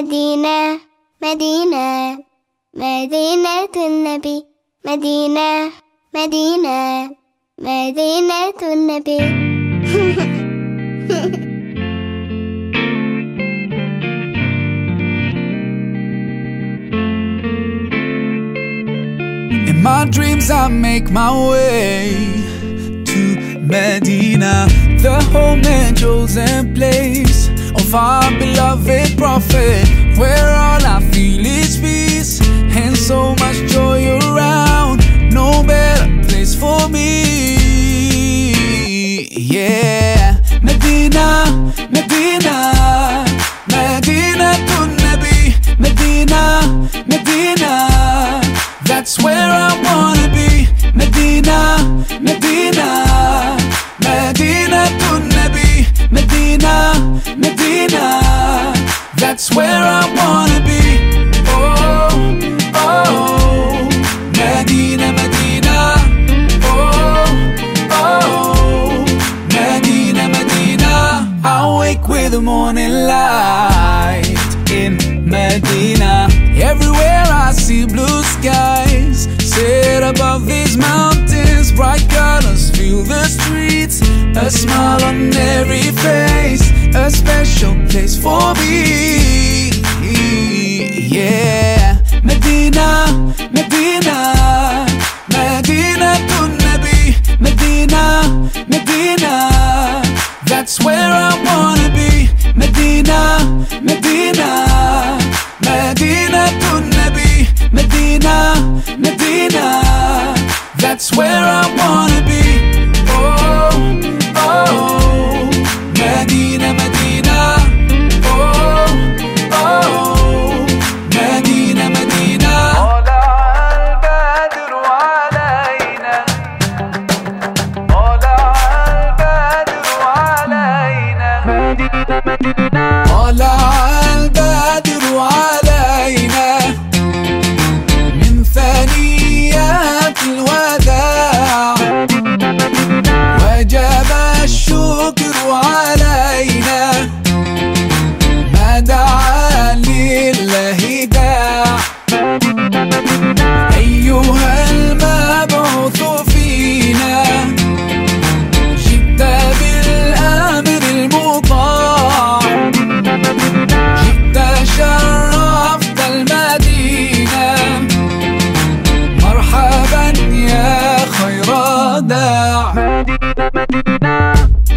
مدينة مدينة مدينة النبي مدينة مدينة مدينة النبي In my dreams, I make my way to Medina, the home and chosen place of our beloved Prophet, where That's where I wanna be. Oh, oh, Medina, Medina. Oh, oh, Medina, Medina. I wake with the morning light in Medina. Everywhere I see blue skies, set above these mountains, bright colors fill the streets. A smile on every face, That's where I wanna be, Medina, Medina. Medina to Nabi, Medina, Medina. That's where I wanna be. All I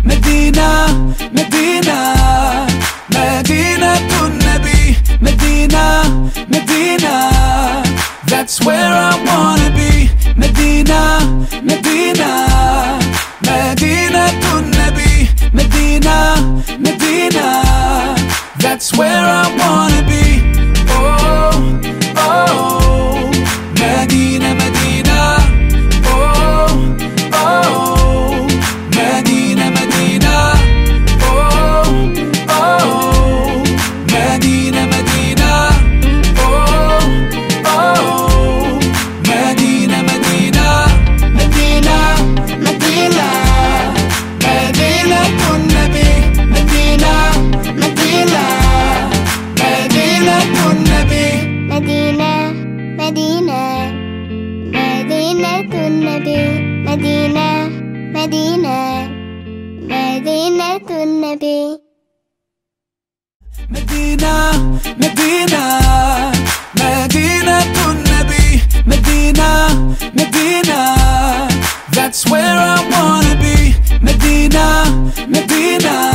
مدينة مدينة مدينة النبي مدينة مدينة That's where مدينة مدينة. مدينة النبي. مدينة مدينة. مدينة النبي. مدينة مدينة. That's where I wanna be. مدينة مدينة.